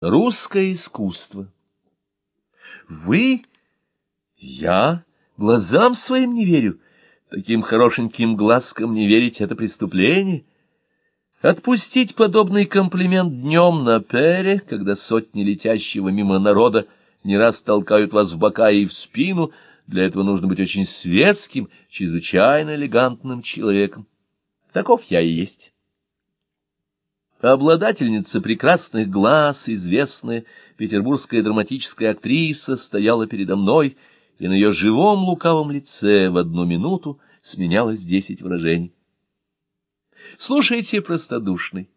Русское искусство. Вы? Я? Глазам своим не верю. Таким хорошеньким глазкам не верить — это преступление. Отпустить подобный комплимент днем на пере, когда сотни летящего мимо народа не раз толкают вас в бока и в спину, для этого нужно быть очень светским, чрезвычайно элегантным человеком. Таков я и есть. Обладательница прекрасных глаз, известная петербургская драматическая актриса, стояла передо мной, и на ее живом лукавом лице в одну минуту сменялось десять выражений. «Слушайте, простодушный,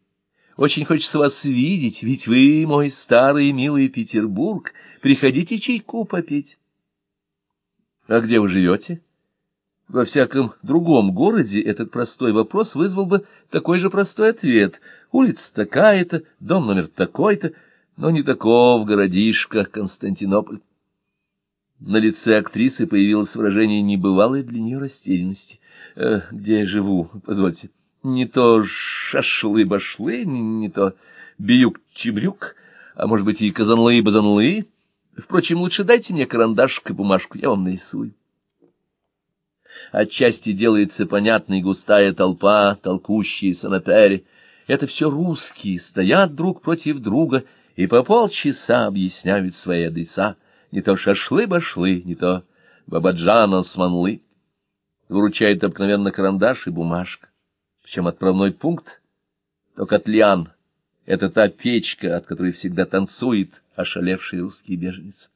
очень хочется вас видеть, ведь вы, мой старый милый Петербург, приходите чайку попить». «А где вы живете?» Во всяком другом городе этот простой вопрос вызвал бы такой же простой ответ. Улица такая-то, дом номер такой-то, но не таков городишко Константинополь. На лице актрисы появилось выражение небывалой для нее растерянности. «Э, «Где я живу? Позвольте. Не то шашлы-башлы, не, не то биюк-чебрюк, а может быть и казанлы-базанлы. Впрочем, лучше дайте мне карандашик и бумажку, я вам нарисую» отчасти делается понятной густая толпа, толкущаяся на пере. Это все русские, стоят друг против друга и по полчаса объясняют свои адреса. Не то шашлы-башлы, не то бабаджан-османлы. Выручает обыкновенно карандаш и бумажка. Причем отправной пункт — то котлиан. Это та печка, от которой всегда танцует ошалевший русский беженец.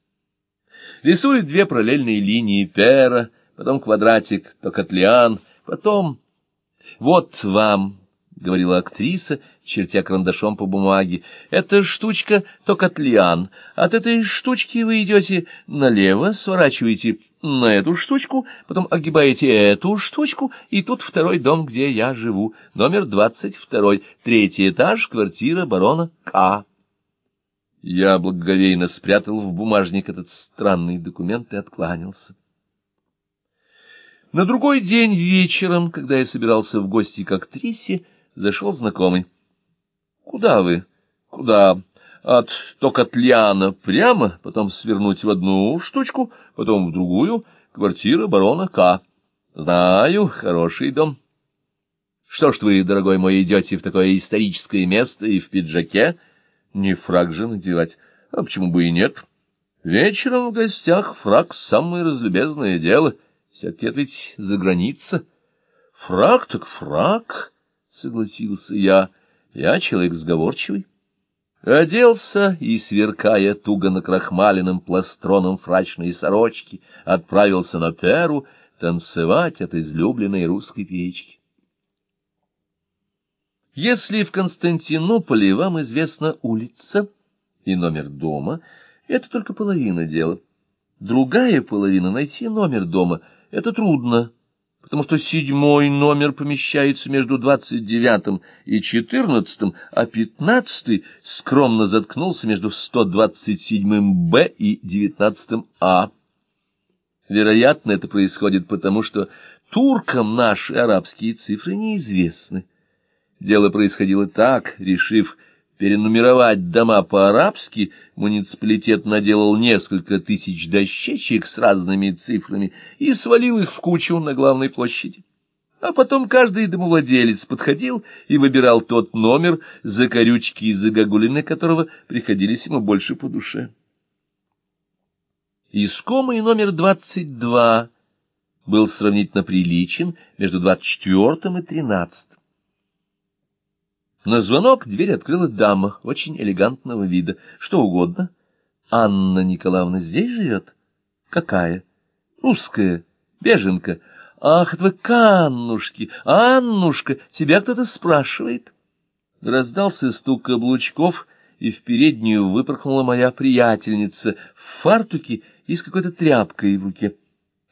Рисует две параллельные линии пера, потом квадратик, то котлиан, потом... Вот вам, — говорила актриса, чертя карандашом по бумаге, — эта штучка то котлиан. От этой штучки вы идете налево, сворачиваете на эту штучку, потом огибаете эту штучку, и тут второй дом, где я живу, номер двадцать второй, третий этаж, квартира барона К. Я благоговейно спрятал в бумажник этот странный документ и откланялся. На другой день вечером, когда я собирался в гости к актрисе, зашел знакомый. — Куда вы? — Куда? От Токотляна прямо, потом свернуть в одну штучку, потом в другую. Квартира барона К. — Знаю, хороший дом. — Что ж вы, дорогой мой, идете в такое историческое место и в пиджаке? Не фраг же надевать. А почему бы и нет? Вечером в гостях фраг — самое разлюбезное дело — все-таки это ведь за граница. Фраг так фраг, согласился я. Я человек сговорчивый. Оделся и, сверкая туго накрахмаленным пластроном фрачной сорочки, отправился на перу танцевать от излюбленной русской печки. Если в Константинополе вам известна улица и номер дома, это только половина дела. Другая половина — найти номер дома — это трудно, потому что седьмой номер помещается между двадцать девятым и четырнадцатым, а пятнадцатый скромно заткнулся между сто двадцать седьмым Б и девятнадцатым А. Вероятно, это происходит потому, что туркам наши арабские цифры неизвестны. Дело происходило так, решив перенумеровать дома по-арабски, муниципалитет наделал несколько тысяч дощечек с разными цифрами и свалил их в кучу на главной площади. А потом каждый домовладелец подходил и выбирал тот номер, закорючки и загогулины которого приходились ему больше по душе. Искомый номер двадцать два был сравнительно приличен между двадцать четвертым и тринадцатым. На звонок дверь открыла дама, очень элегантного вида. Что угодно. Анна Николаевна здесь живет? Какая? Русская, беженка. Ах, это вы Каннушки, Аннушка, тебя кто-то спрашивает. Раздался стук каблучков, и в переднюю выпорхнула моя приятельница в фартуке и с какой-то тряпкой в руке.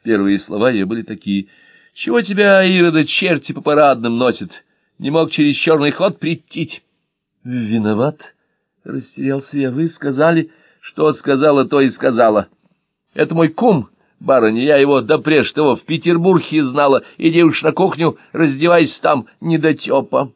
Первые слова ее были такие. «Чего тебя, Ирода, черти по парадным носят? Не мог через черный ход прийти. — Виноват, — растерялся я. — Вы сказали, что сказала, то и сказала. Это мой кум, барыня, я его допреж того в Петербурге знала. Иди уж на кухню, раздевайся там, недотепа.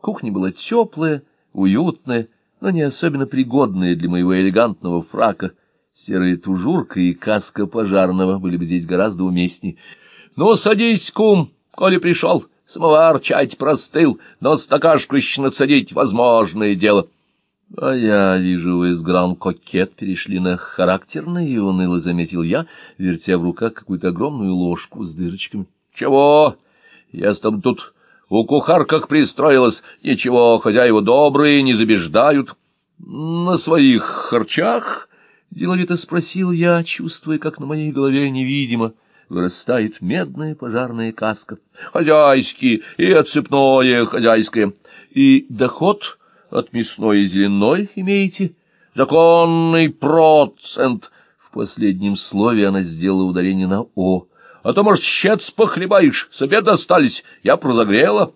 Кухня была теплая, уютная, но не особенно пригодное для моего элегантного фрака. Серая тужурка и каска пожарного были бы здесь гораздо уместнее. — Ну, садись, кум, коли пришел. Самовар чать простыл, но стакашку еще надсадить — возможное дело. — А я вижу, вы с гран-кокет перешли на характерное, и уныло заметил я, вертя в руках какую-то огромную ложку с дырочками. — Чего? Я тобой тут у кухарках пристроилась. Ничего, хозяева добрые, не забеждают. — На своих харчах? — деловито спросил я, чувствуя, как на моей голове невидимо вырастает медная пожарная каска. Хозяйские и отцепное хозяйское. И доход от мясной и зеленой имеете? Законный процент. В последнем слове она сделала ударение на «о». А то, может, щец похлебаешь, с обеда остались, я прозагрела.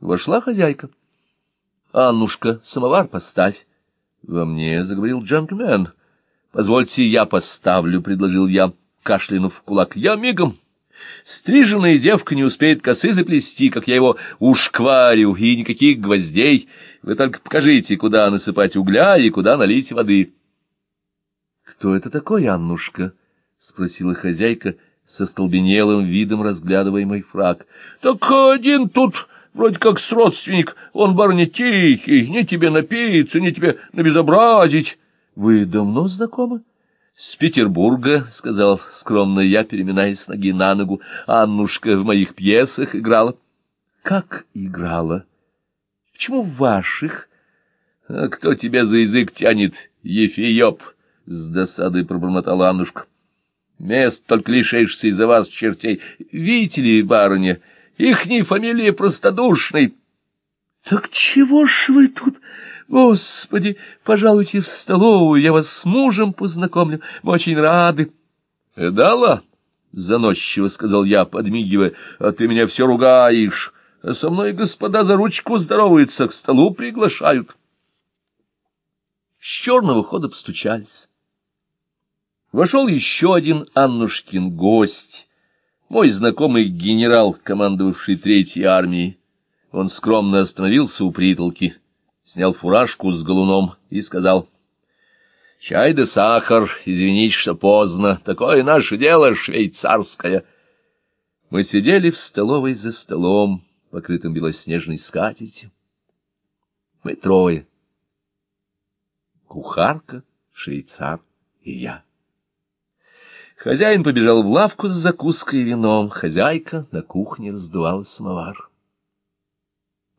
Вошла хозяйка. «Аннушка, самовар поставь». «Во мне», — заговорил джентльмен. «Позвольте, я поставлю», — предложил я кашлянув в кулак. «Я мигом. Стриженная девка не успеет косы заплести, как я его ушкварю, и никаких гвоздей. Вы только покажите, куда насыпать угля и куда налить воды». «Кто это такой, Аннушка?» — спросила хозяйка со столбенелым видом, разглядывая мой фраг. «Так один тут...» Вроде как с родственник, он, барыня, тихий, не тебе напиться, не тебе набезобразить. Вы давно знакомы? — С Петербурга, — сказал скромно я, переминаясь с ноги на ногу. Аннушка в моих пьесах играла. — Как играла? — Почему в ваших? — А кто тебя за язык тянет, Ефиоп? — с досадой пробормотала Аннушка. — Мест только лишаешься из-за вас, чертей. Видите ли, барыня, ихней фамилия простодушной. — Так чего ж вы тут... Господи, пожалуйте в столовую, я вас с мужем познакомлю, мы очень рады. — Эдала? — заносчиво сказал я, подмигивая, — а ты меня все ругаешь. А со мной господа за ручку здороваются, к столу приглашают. С черного хода постучались. Вошел еще один Аннушкин гость, мой знакомый генерал, командовавший Третьей армией. Он скромно остановился у притолки снял фуражку с галуном и сказал, «Чай да сахар, извините, что поздно, такое наше дело швейцарское». Мы сидели в столовой за столом, покрытым белоснежной скатертью. Мы трое. Кухарка, швейцар и я. Хозяин побежал в лавку с закуской и вином, хозяйка на кухне раздувала самовар.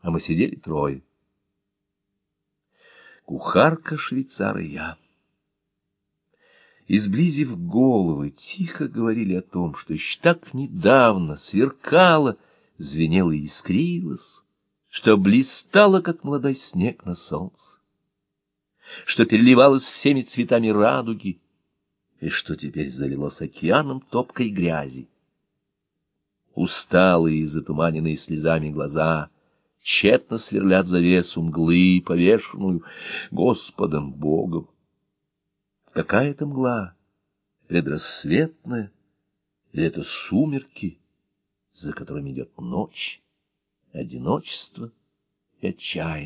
А мы сидели трое кухарка швейцара я. Изблизив головы, тихо говорили о том, что еще так недавно сверкало, звенело и искрилось, что блистало, как молодой снег на солнце, что переливалось всеми цветами радуги, и что теперь залилось океаном топкой грязи. Усталые и затуманенные слезами глаза — тщетно сверлят завесу мглы, повешенную Господом Богом. Какая это мгла, предрассветная, или это сумерки, за которыми идет ночь, одиночество и отчаяние?